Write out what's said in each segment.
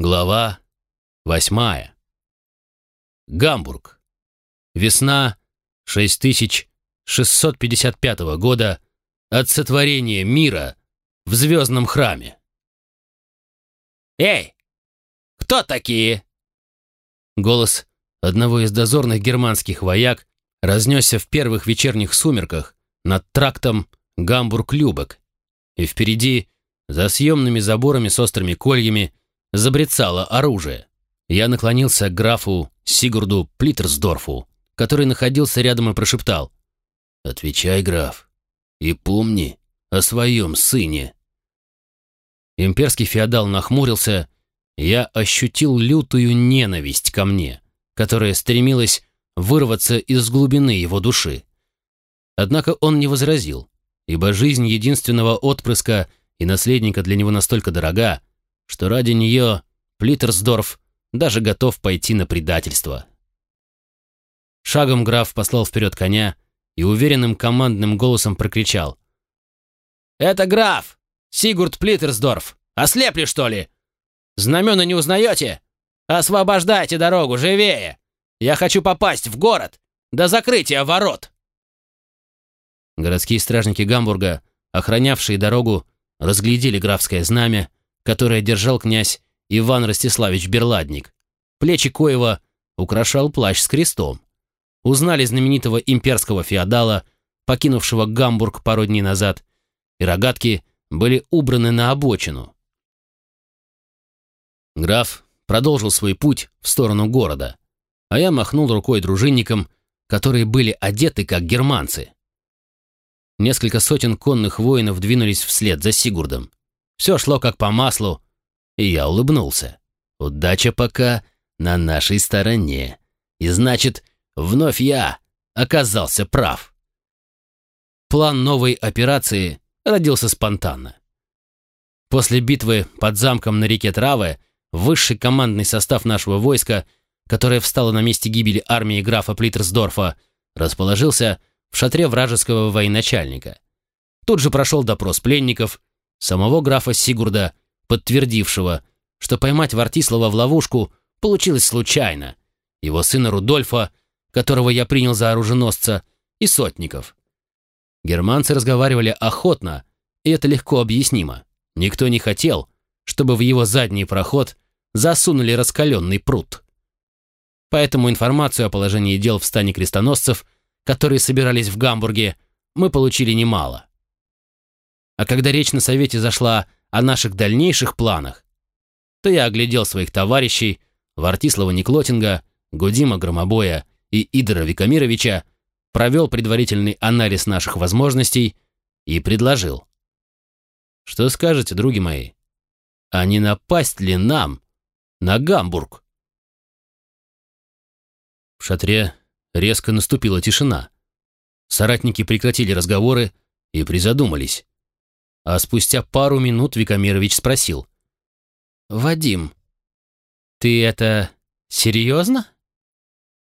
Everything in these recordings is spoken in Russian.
Глава восьмая. Гамбург. Весна 6655 года от сотворения мира в звездном храме. «Эй, кто такие?» Голос одного из дозорных германских вояк разнесся в первых вечерних сумерках над трактом Гамбург-Любек, и впереди, за съемными заборами с острыми кольями, забрецало оружие. Я наклонился к графу Сигурду Плиттерсдорфу, который находился рядом и прошептал. «Отвечай, граф, и помни о своем сыне». Имперский феодал нахмурился, я ощутил лютую ненависть ко мне, которая стремилась вырваться из глубины его души. Однако он не возразил, ибо жизнь единственного отпрыска и наследника для него настолько дорога, что ради нее Плиттерсдорф даже готов пойти на предательство. Шагом граф послал вперед коня и уверенным командным голосом прокричал. «Это граф! Сигурд Плиттерсдорф! Ослепли, что ли? Знамена не узнаете? Освобождайте дорогу, живее! Я хочу попасть в город до закрытия ворот!» Городские стражники Гамбурга, охранявшие дорогу, разглядели графское знамя которое держал князь Иван Ростиславич Берладник. Плечи Коева украшал плащ с крестом. Узнали знаменитого имперского феодала, покинувшего Гамбург пару дней назад, и рогатки были убраны на обочину. Граф продолжил свой путь в сторону города, а я махнул рукой дружинникам, которые были одеты как германцы. Несколько сотен конных воинов двинулись вслед за Сигурдом. Все шло как по маслу, и я улыбнулся. Удача пока на нашей стороне. И значит, вновь я оказался прав. План новой операции родился спонтанно. После битвы под замком на реке Траве высший командный состав нашего войска, которое встало на месте гибели армии графа Плиттерсдорфа, расположился в шатре вражеского военачальника. Тут же прошел допрос пленников, самого графа Сигурда, подтвердившего, что поймать Вартислава в ловушку получилось случайно, его сына Рудольфа, которого я принял за оруженосца, и сотников. Германцы разговаривали охотно, и это легко объяснимо. Никто не хотел, чтобы в его задний проход засунули раскаленный пруд. Поэтому информацию о положении дел в стане крестоносцев, которые собирались в Гамбурге, мы получили немало. А когда речь на совете зашла о наших дальнейших планах, то я оглядел своих товарищей, Вартислава Никлотинга, Гудима Громобоя и Идора Викамировича, провел предварительный анализ наших возможностей и предложил. Что скажете, други мои? А не напасть ли нам на Гамбург? В шатре резко наступила тишина. Соратники прекратили разговоры и призадумались а спустя пару минут Викамирович спросил. «Вадим, ты это серьезно?»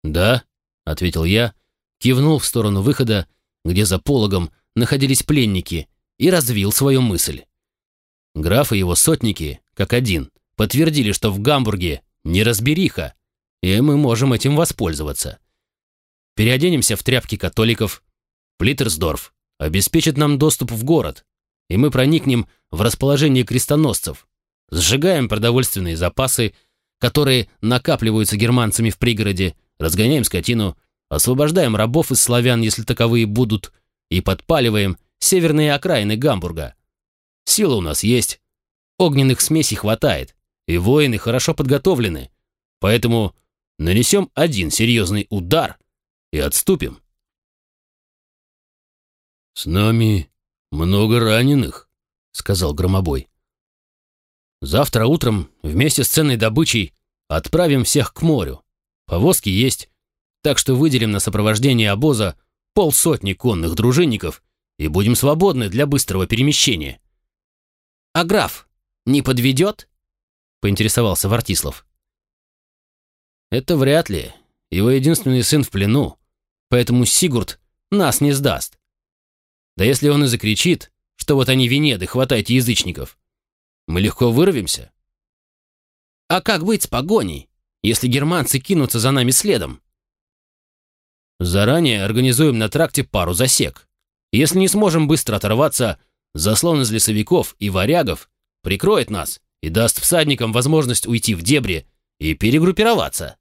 «Да», — ответил я, кивнул в сторону выхода, где за пологом находились пленники, и развил свою мысль. Граф и его сотники, как один, подтвердили, что в Гамбурге неразбериха, и мы можем этим воспользоваться. Переоденемся в тряпки католиков. Плиттерсдорф обеспечит нам доступ в город, и мы проникнем в расположение крестоносцев, сжигаем продовольственные запасы, которые накапливаются германцами в пригороде, разгоняем скотину, освобождаем рабов из славян, если таковые будут, и подпаливаем северные окраины Гамбурга. Сила у нас есть, огненных смесей хватает, и воины хорошо подготовлены, поэтому нанесем один серьезный удар и отступим. «С нами «Много раненых», — сказал Громобой. «Завтра утром вместе с ценной добычей отправим всех к морю. Повозки есть, так что выделим на сопровождение обоза полсотни конных дружинников и будем свободны для быстрого перемещения». «А граф не подведет?» — поинтересовался Вартислав. «Это вряд ли. Его единственный сын в плену, поэтому Сигурд нас не сдаст. Да если он и закричит, что вот они Венеды, хватайте язычников, мы легко вырвемся. А как быть с погоней, если германцы кинутся за нами следом? Заранее организуем на тракте пару засек. Если не сможем быстро оторваться, заслон из лесовиков и варягов прикроет нас и даст всадникам возможность уйти в дебри и перегруппироваться.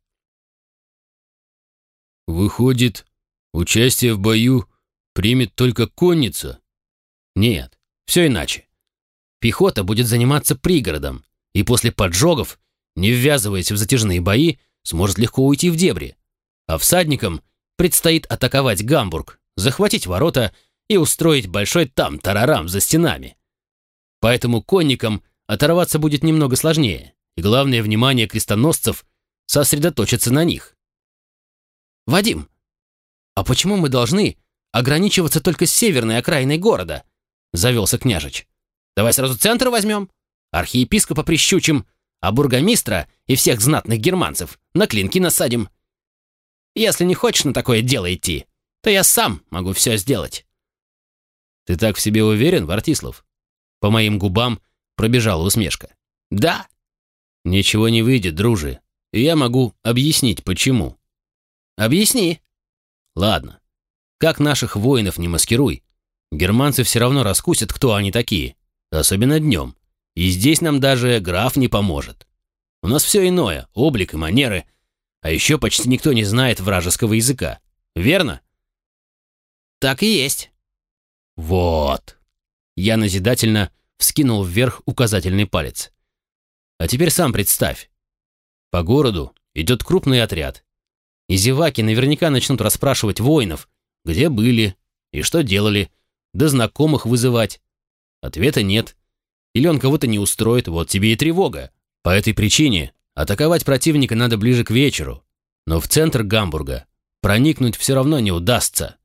Выходит, участие в бою примет только конница? Нет, все иначе. Пехота будет заниматься пригородом, и после поджогов, не ввязываясь в затяжные бои, сможет легко уйти в дебри. А всадникам предстоит атаковать Гамбург, захватить ворота и устроить большой там-тарарам за стенами. Поэтому конникам оторваться будет немного сложнее, и главное внимание крестоносцев сосредоточится на них. «Вадим, а почему мы должны ограничиваться только северной окраиной города?» — завелся княжич. «Давай сразу центр возьмем, архиепископа прищучим, а бургомистра и всех знатных германцев на клинки насадим. Если не хочешь на такое дело идти, то я сам могу все сделать». «Ты так в себе уверен, Вартислав?» По моим губам пробежала усмешка. «Да». «Ничего не выйдет, дружи, и я могу объяснить, почему». «Объясни». «Ладно. Как наших воинов не маскируй, германцы все равно раскусят, кто они такие, особенно днем. И здесь нам даже граф не поможет. У нас все иное, облик и манеры, а еще почти никто не знает вражеского языка. Верно?» «Так и есть». «Вот». Я назидательно вскинул вверх указательный палец. «А теперь сам представь. По городу идет крупный отряд. И зеваки наверняка начнут расспрашивать воинов, где были и что делали, да знакомых вызывать. Ответа нет. Или он кого-то не устроит, вот тебе и тревога. По этой причине атаковать противника надо ближе к вечеру. Но в центр Гамбурга проникнуть все равно не удастся,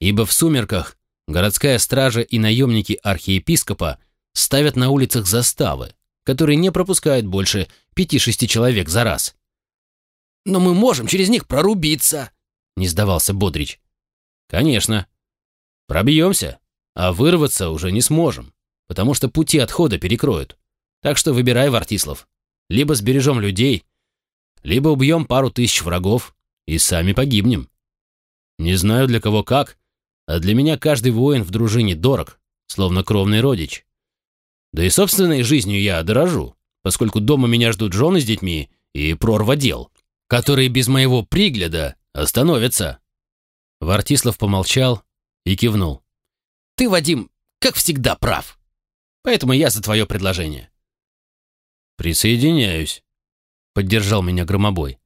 ибо в сумерках городская стража и наемники архиепископа ставят на улицах заставы, которые не пропускают больше пяти-шести человек за раз. «Но мы можем через них прорубиться», — не сдавался Бодрич. «Конечно. Пробьемся, а вырваться уже не сможем, потому что пути отхода перекроют. Так что выбирай, Вартислав. Либо сбережем людей, либо убьем пару тысяч врагов и сами погибнем. Не знаю для кого как, а для меня каждый воин в дружине дорог, словно кровный родич. Да и собственной жизнью я дорожу, поскольку дома меня ждут жены с детьми и прорва дел, которые без моего пригляда остановятся. Вартислав помолчал и кивнул. Ты, Вадим, как всегда прав. Поэтому я за твое предложение. Присоединяюсь, поддержал меня Громобой.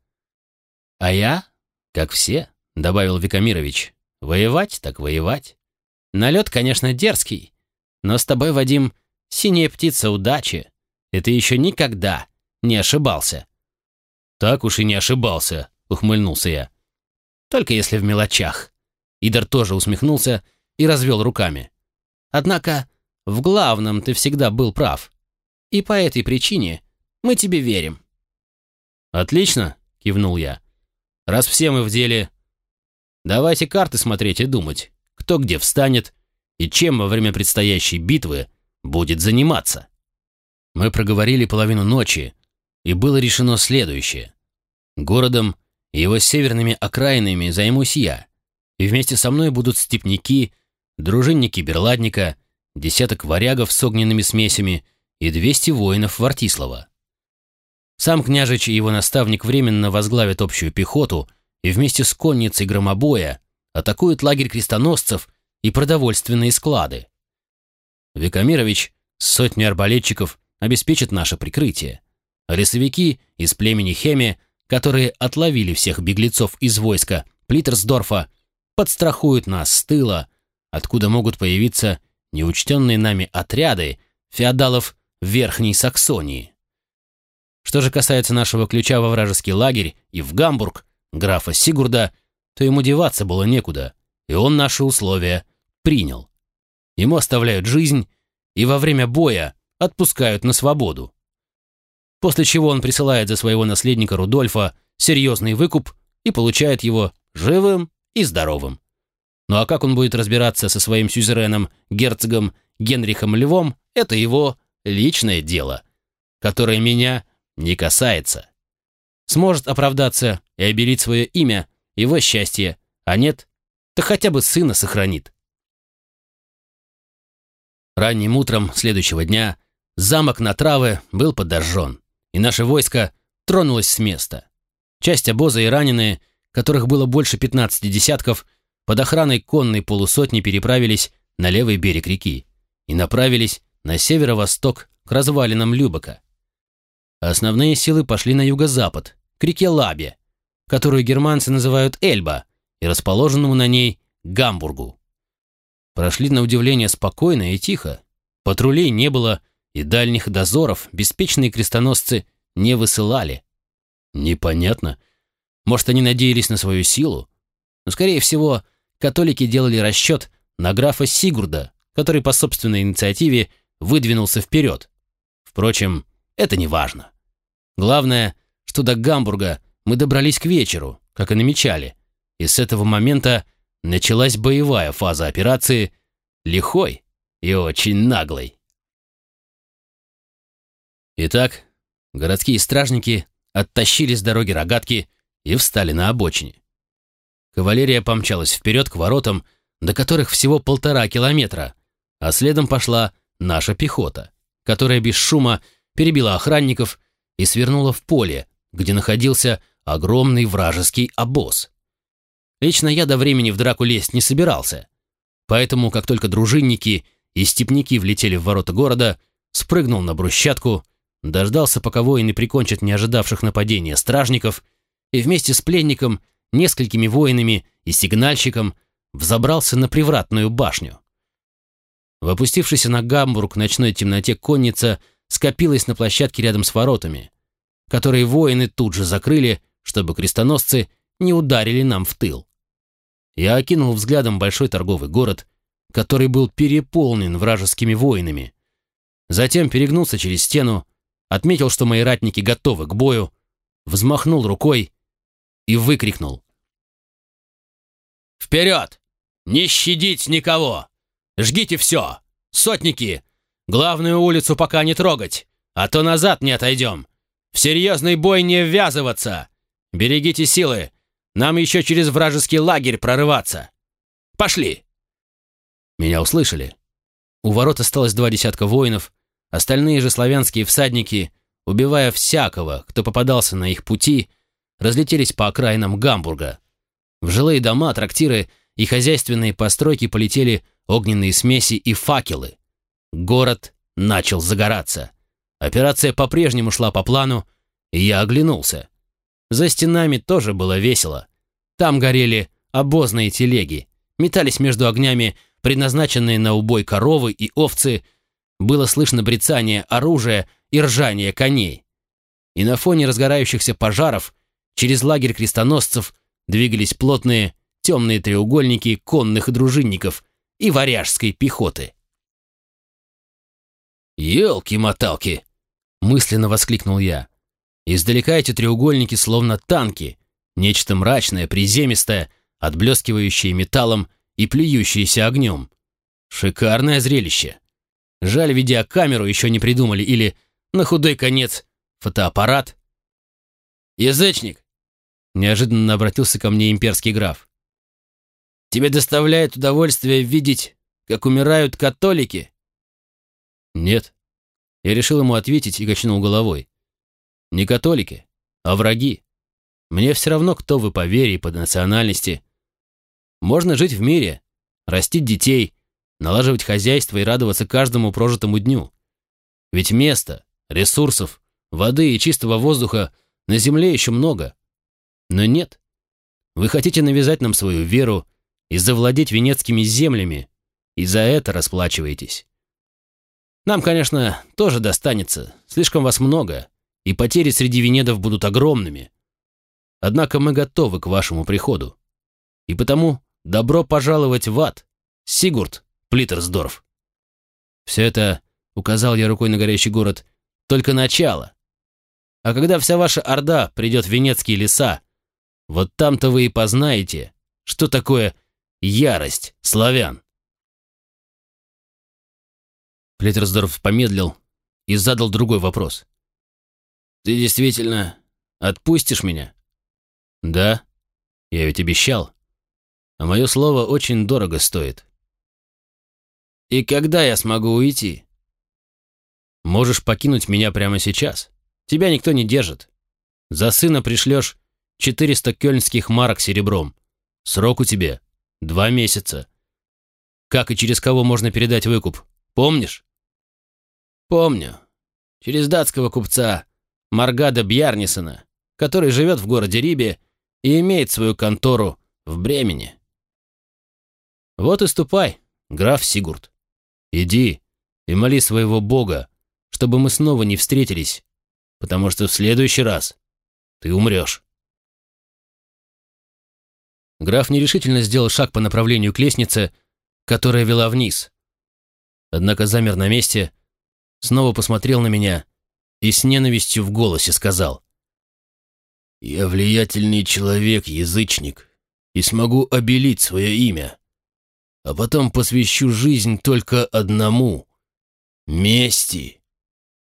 А я, как все, добавил Викамирович, воевать так воевать. Налет, конечно, дерзкий, но с тобой, Вадим, синяя птица удачи, и ты еще никогда не ошибался. Так уж и не ошибался, ухмыльнулся я. Только если в мелочах. Идар тоже усмехнулся и развел руками. Однако в главном ты всегда был прав. И по этой причине мы тебе верим. Отлично, кивнул я. Раз все мы в деле, давайте карты смотреть и думать, кто где встанет и чем во время предстоящей битвы будет заниматься. Мы проговорили половину ночи, и было решено следующее. Городом его северными окраинами займусь я, и вместе со мной будут степняки, дружинники Берладника, десяток варягов с огненными смесями и двести воинов Вартислава. Сам княжич и его наставник временно возглавят общую пехоту и вместе с конницей громобоя атакуют лагерь крестоносцев и продовольственные склады. Викамирович с сотней арбалетчиков обеспечит наше прикрытие, лесовики из племени Хеми, которые отловили всех беглецов из войска Плитерсдорфа, подстрахуют нас с тыла, откуда могут появиться неучтенные нами отряды феодалов Верхней Саксонии. Что же касается нашего ключа во вражеский лагерь и в Гамбург, графа Сигурда, то ему деваться было некуда, и он наши условия принял. Ему оставляют жизнь и во время боя отпускают на свободу. После чего он присылает за своего наследника Рудольфа серьезный выкуп и получает его живым и здоровым. Ну а как он будет разбираться со своим сюзереном, герцогом Генрихом Львом, это его личное дело, которое меня не касается. Сможет оправдаться и обелить свое имя, его счастье, а нет, то хотя бы сына сохранит. Ранним утром следующего дня замок на травы был подожжен, и наше войско тронулось с места. Часть обоза и раненые, которых было больше 15 десятков, под охраной конной полусотни переправились на левый берег реки и направились на северо-восток к развалинам Любока. Основные силы пошли на юго-запад, к реке Лабе, которую германцы называют Эльба, и расположенному на ней Гамбургу. Прошли на удивление спокойно и тихо. Патрулей не было, и дальних дозоров беспечные крестоносцы не высылали. Непонятно. Может, они надеялись на свою силу? Но, скорее всего, католики делали расчет на графа Сигурда, который по собственной инициативе выдвинулся вперед. Впрочем, это не важно. Главное, что до Гамбурга мы добрались к вечеру, как и намечали, и с этого момента началась боевая фаза операции, лихой и очень наглой. Итак, городские стражники оттащили с дороги рогатки и встали на обочине. Кавалерия помчалась вперед к воротам, до которых всего полтора километра, а следом пошла наша пехота, которая без шума перебила охранников и свернула в поле, где находился огромный вражеский обоз. Лично я до времени в драку лезть не собирался, поэтому, как только дружинники и степняки влетели в ворота города, спрыгнул на брусчатку, дождался, пока воины прикончат неожидавших нападения стражников, и вместе с пленником, несколькими воинами и сигнальщиком взобрался на привратную башню. В опустившейся на Гамбург ночной темноте конница скопилась на площадке рядом с воротами, которые воины тут же закрыли, чтобы крестоносцы не ударили нам в тыл. Я окинул взглядом большой торговый город, который был переполнен вражескими воинами. Затем перегнулся через стену, отметил, что мои ратники готовы к бою, взмахнул рукой и выкрикнул. «Вперед! Не щадить никого! Жгите все! Сотники! Главную улицу пока не трогать, а то назад не отойдем! В серьезный бой не ввязываться! Берегите силы! Нам еще через вражеский лагерь прорываться! Пошли!» Меня услышали. У ворот осталось два десятка воинов, остальные же славянские всадники, убивая всякого, кто попадался на их пути, разлетелись по окраинам Гамбурга. В жилые дома, трактиры и хозяйственные постройки полетели огненные смеси и факелы. Город начал загораться. Операция по-прежнему шла по плану, и я оглянулся. За стенами тоже было весело. Там горели обозные телеги, метались между огнями предназначенные на убой коровы и овцы, было слышно брецание оружия и ржание коней. И на фоне разгорающихся пожаров через лагерь крестоносцев двигались плотные темные треугольники конных дружинников и варяжской пехоты. «Елки-моталки!» мысленно воскликнул я. Издалека эти треугольники словно танки, нечто мрачное, приземистое, отблескивающее металлом и плюющееся огнем. Шикарное зрелище. Жаль, видеокамеру еще не придумали или, на худой конец, фотоаппарат. «Язычник!» — неожиданно обратился ко мне имперский граф. «Тебе доставляет удовольствие видеть, как умирают католики?» «Нет», я решил ему ответить и качнул головой. Не католики, а враги. Мне все равно, кто вы по вере и по национальности. Можно жить в мире, растить детей, налаживать хозяйство и радоваться каждому прожитому дню. Ведь места, ресурсов, воды и чистого воздуха на земле еще много. Но нет. Вы хотите навязать нам свою веру и завладеть венецкими землями, и за это расплачиваетесь. Нам, конечно, тоже достанется, слишком вас много, и потери среди венедов будут огромными. Однако мы готовы к вашему приходу. И потому добро пожаловать в ад, Сигурд Плиттерсдорф. Все это, указал я рукой на горящий город, только начало. А когда вся ваша орда придет в Венецкие леса, вот там-то вы и познаете, что такое ярость славян. Плеттерсдорф помедлил и задал другой вопрос. Ты действительно отпустишь меня? Да, я ведь обещал. А мое слово очень дорого стоит. И когда я смогу уйти? Можешь покинуть меня прямо сейчас. Тебя никто не держит. За сына пришлешь 400 кёльнских марок серебром. Срок у тебя два месяца. Как и через кого можно передать выкуп? Помнишь? Помню. Через датского купца Маргада Бьярнисона, который живет в городе Рибе и имеет свою контору в Бремени. Вот и ступай, граф Сигурд. Иди и моли своего бога, чтобы мы снова не встретились, потому что в следующий раз ты умрешь. Граф нерешительно сделал шаг по направлению к лестнице, которая вела вниз. Однако замер на месте, снова посмотрел на меня и с ненавистью в голосе сказал. «Я влиятельный человек, язычник, и смогу обелить свое имя, а потом посвящу жизнь только одному — мести.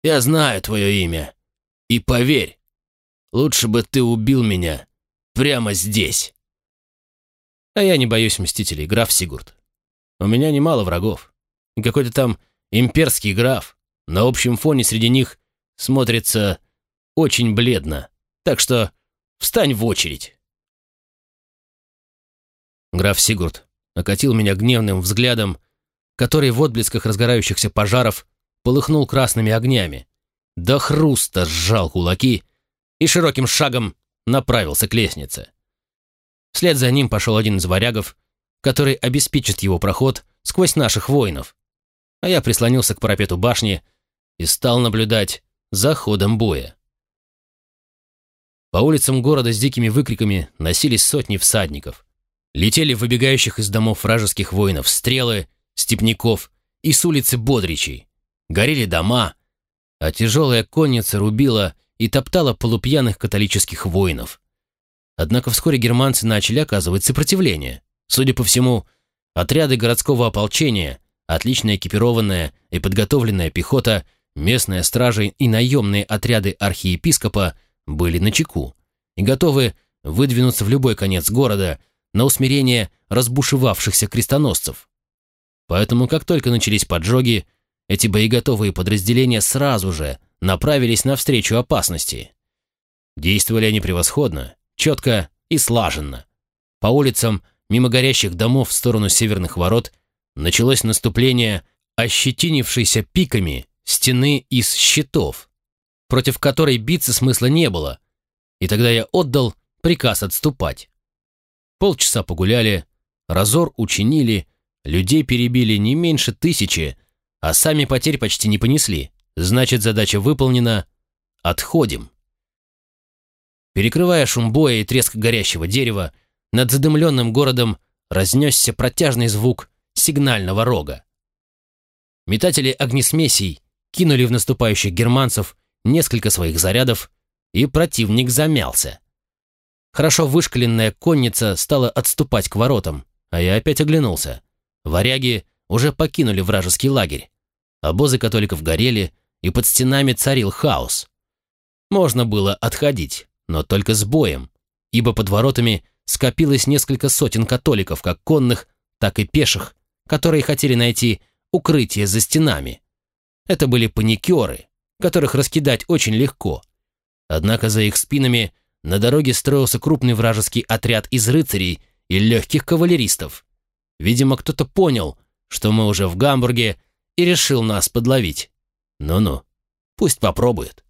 Я знаю твое имя, и поверь, лучше бы ты убил меня прямо здесь». А я не боюсь мстителей, граф Сигурд. У меня немало врагов. Какой-то там имперский граф на общем фоне среди них смотрится очень бледно. Так что встань в очередь. Граф Сигурд окатил меня гневным взглядом, который в отблесках разгорающихся пожаров полыхнул красными огнями, до хруста сжал кулаки и широким шагом направился к лестнице. Вслед за ним пошел один из варягов, который обеспечит его проход сквозь наших воинов. А я прислонился к парапету башни и стал наблюдать за ходом боя. По улицам города с дикими выкриками носились сотни всадников. Летели выбегающих из домов вражеских воинов стрелы, степняков и с улицы Бодричей. Горели дома, а тяжелая конница рубила и топтала полупьяных католических воинов. Однако вскоре германцы начали оказывать сопротивление. Судя по всему, отряды городского ополчения, отлично экипированная и подготовленная пехота, местная стража и наемные отряды архиепископа были на чеку и готовы выдвинуться в любой конец города на усмирение разбушевавшихся крестоносцев. Поэтому, как только начались поджоги, эти боеготовые подразделения сразу же направились навстречу опасности. Действовали они превосходно, четко и слаженно. По улицам, мимо горящих домов в сторону северных ворот, началось наступление ощетинившейся пиками стены из щитов, против которой биться смысла не было, и тогда я отдал приказ отступать. Полчаса погуляли, разор учинили, людей перебили не меньше тысячи, а сами потерь почти не понесли. Значит, задача выполнена. Отходим. Перекрывая шум боя и треск горящего дерева, над задымленным городом разнесся протяжный звук сигнального рога. Метатели огнесмесей кинули в наступающих германцев несколько своих зарядов, и противник замялся. Хорошо вышкаленная конница стала отступать к воротам, а я опять оглянулся. Варяги уже покинули вражеский лагерь. Обозы католиков горели, и под стенами царил хаос. Можно было отходить но только с боем, ибо под воротами скопилось несколько сотен католиков, как конных, так и пеших, которые хотели найти укрытие за стенами. Это были паникеры, которых раскидать очень легко. Однако за их спинами на дороге строился крупный вражеский отряд из рыцарей и легких кавалеристов. Видимо, кто-то понял, что мы уже в Гамбурге и решил нас подловить. Ну-ну, пусть попробует.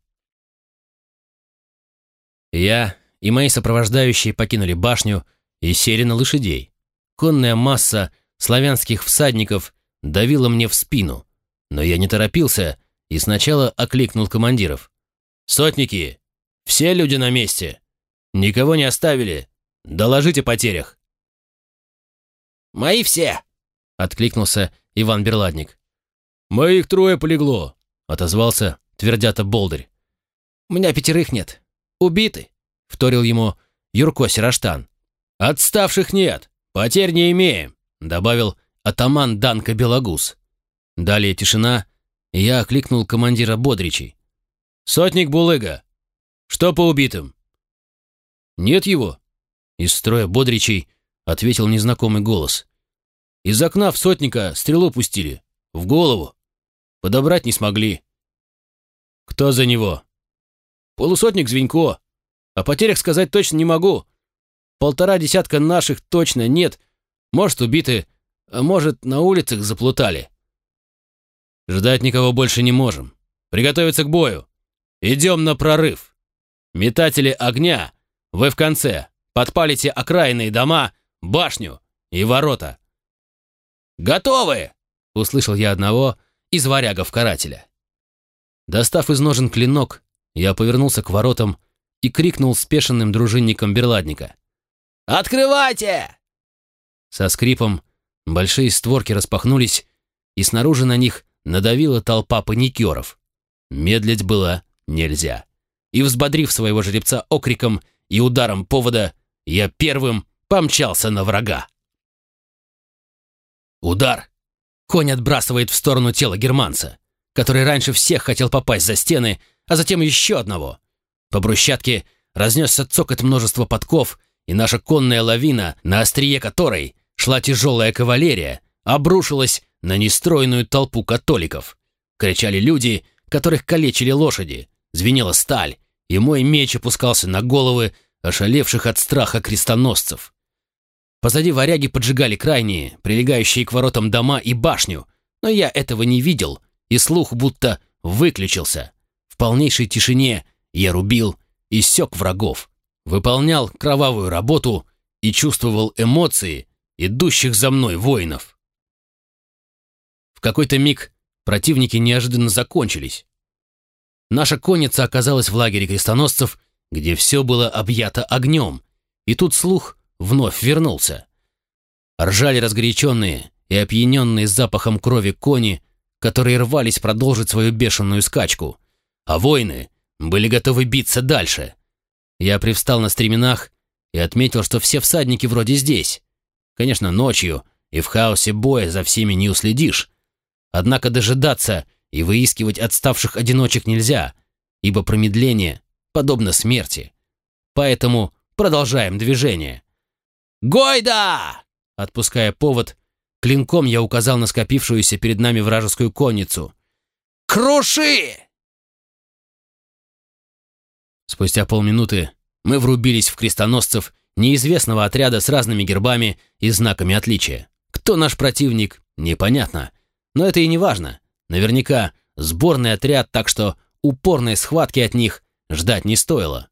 Я и мои сопровождающие покинули башню и сели на лошадей. Конная масса славянских всадников давила мне в спину, но я не торопился и сначала окликнул командиров. «Сотники! Все люди на месте! Никого не оставили! Доложите потерях!» «Мои все!» — откликнулся Иван Берладник. «Моих трое полегло!» — отозвался твердята Болдырь. «У меня пятерых нет. Убиты!» — вторил ему Юрко Сираштан. «Отставших нет, потерь не имеем», — добавил атаман Данка Белогус. Далее тишина, и я окликнул командира Бодричей. «Сотник Булыга, Что по убитым?» «Нет его», — из строя бодричей ответил незнакомый голос. «Из окна в сотника стрелу пустили. В голову. Подобрать не смогли». «Кто за него?» «Полусотник Звенько. О потерях сказать точно не могу. Полтора десятка наших точно нет. Может, убиты, а может, на улицах заплутали». «Ждать никого больше не можем. Приготовиться к бою. Идем на прорыв. Метатели огня, вы в конце. Подпалите окраинные дома, башню и ворота». «Готовы!» — услышал я одного из варягов-карателя. Достав из ножен клинок, я повернулся к воротам и крикнул спешенным дружинникам берладника. «Открывайте!» Со скрипом большие створки распахнулись, и снаружи на них надавила толпа паникеров. Медлить было нельзя. И взбодрив своего жеребца окриком и ударом повода, я первым помчался на врага. Удар. Конь отбрасывает в сторону тела германца, который раньше всех хотел попасть за стены, а затем еще одного. По брусчатке разнесся цокот множества подков, и наша конная лавина, на острие которой шла тяжелая кавалерия, обрушилась на нестройную толпу католиков. Кричали люди, которых калечили лошади, звенела сталь, и мой меч опускался на головы ошалевших от страха крестоносцев. Позади варяги поджигали крайние, прилегающие к воротам дома и башню, но я этого не видел, и слух будто выключился. В полнейшей тишине я рубил и сёк врагов, выполнял кровавую работу и чувствовал эмоции идущих за мной воинов. В какой-то миг противники неожиданно закончились. Наша конница оказалась в лагере крестоносцев, где все было объято огнем, и тут слух вновь вернулся. Ржали разгоряченные и опьяненные запахом крови кони, которые рвались продолжить свою бешеную скачку, а воины были готовы биться дальше. Я привстал на стременах и отметил, что все всадники вроде здесь. Конечно, ночью и в хаосе боя за всеми не уследишь. Однако дожидаться и выискивать отставших одиночек нельзя, ибо промедление подобно смерти. Поэтому продолжаем движение. «Гойда!» Отпуская повод, клинком я указал на скопившуюся перед нами вражескую конницу. «Круши!» Спустя полминуты мы врубились в крестоносцев неизвестного отряда с разными гербами и знаками отличия. Кто наш противник, непонятно. Но это и не важно. Наверняка сборный отряд, так что упорной схватки от них ждать не стоило.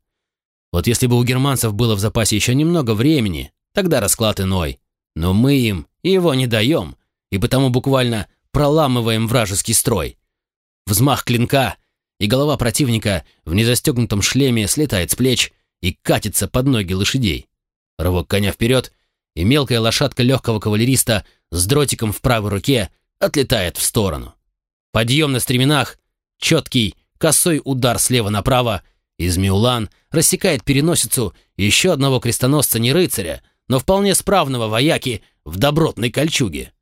Вот если бы у германцев было в запасе еще немного времени, тогда расклад иной. Но мы им его не даем, и потому буквально проламываем вражеский строй. Взмах клинка, и голова противника в незастегнутом шлеме слетает с плеч и катится под ноги лошадей. Рывок коня вперед, и мелкая лошадка легкого кавалериста с дротиком в правой руке отлетает в сторону. Подъем на стременах, четкий, косой удар слева направо, и Змеулан рассекает переносицу еще одного крестоносца не рыцаря, но вполне справного вояки в добротной кольчуге.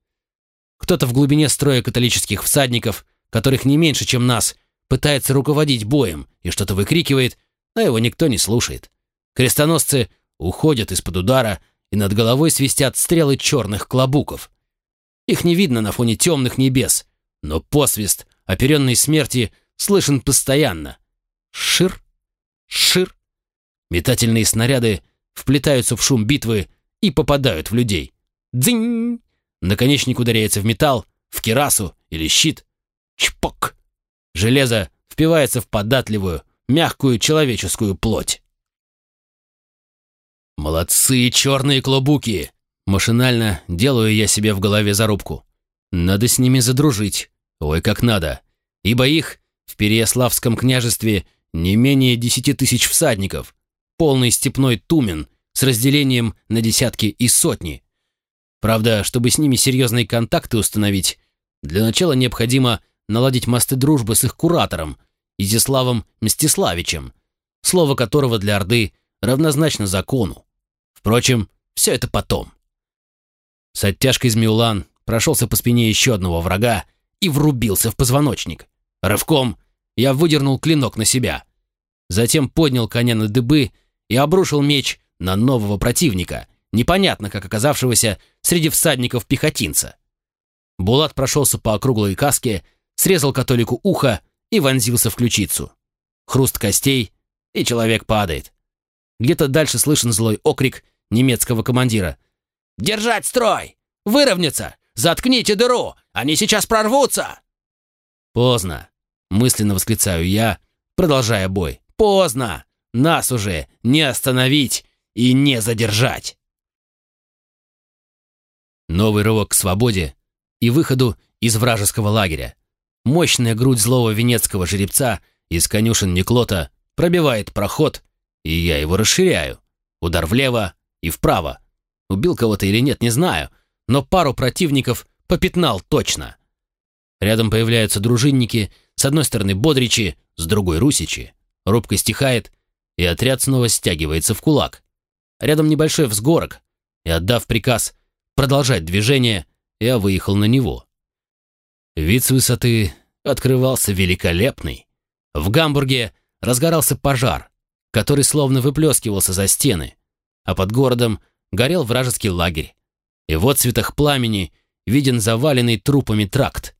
Кто-то в глубине строя католических всадников, которых не меньше, чем нас, пытается руководить боем и что-то выкрикивает, но его никто не слушает. Крестоносцы уходят из-под удара, и над головой свистят стрелы черных клобуков. Их не видно на фоне темных небес, но посвист, оперенный смерти, слышен постоянно. Шир, шир. Метательные снаряды вплетаются в шум битвы и попадают в людей. Дзинь! Наконечник ударяется в металл, в керасу или щит. Чпок! Железо впивается в податливую, мягкую человеческую плоть. «Молодцы, черные клобуки!» Машинально делаю я себе в голове зарубку. Надо с ними задружить. Ой, как надо. Ибо их в Переяславском княжестве не менее десяти тысяч всадников. Полный степной тумен с разделением на десятки и сотни. Правда, чтобы с ними серьезные контакты установить, для начала необходимо наладить мосты дружбы с их куратором, Изяславом Мстиславичем, слово которого для Орды равнозначно закону. Впрочем, все это потом. С оттяжкой Змеулан прошелся по спине еще одного врага и врубился в позвоночник. Рывком я выдернул клинок на себя. затем поднял коня на дыбы и обрушил меч на нового противника, непонятно как оказавшегося среди всадников пехотинца. Булат прошелся по округлой каске, срезал католику ухо и вонзился в ключицу. Хруст костей, и человек падает. Где-то дальше слышен злой окрик немецкого командира. «Держать строй! Выровняться! Заткните дыру! Они сейчас прорвутся!» «Поздно!» — мысленно восклицаю я, продолжая бой. «Поздно! Нас уже не остановить и не задержать!» Новый рывок к свободе и выходу из вражеского лагеря. Мощная грудь злого венецкого жеребца из конюшен Неклота пробивает проход, и я его расширяю. Удар влево и вправо. Убил кого-то или нет, не знаю, но пару противников попятнал точно. Рядом появляются дружинники, с одной стороны Бодричи, с другой Русичи. Рубка стихает, и отряд снова стягивается в кулак. Рядом небольшой взгорок, и, отдав приказ продолжать движение, я выехал на него. Вид с высоты открывался великолепный. В Гамбурге разгорался пожар, который словно выплескивался за стены, а под городом горел вражеский лагерь. И в отцветах пламени виден заваленный трупами тракт.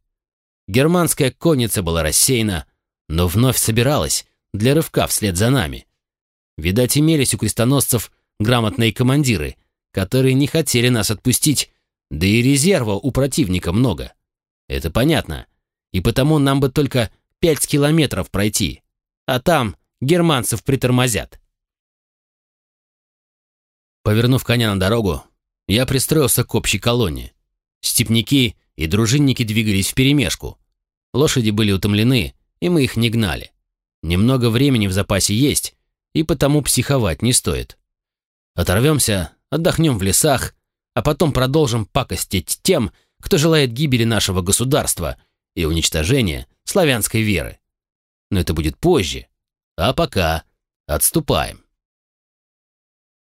Германская конница была рассеяна, но вновь собиралась для рывка вслед за нами. Видать, имелись у крестоносцев грамотные командиры, которые не хотели нас отпустить, да и резерва у противника много. Это понятно. И потому нам бы только пять километров пройти, а там германцев притормозят. Повернув коня на дорогу, я пристроился к общей колонне. Степняки и дружинники двигались вперемешку. Лошади были утомлены, и мы их не гнали. Немного времени в запасе есть, и потому психовать не стоит. Оторвемся, отдохнем в лесах, а потом продолжим пакостить тем, кто желает гибели нашего государства и уничтожения славянской веры. Но это будет позже. А пока отступаем.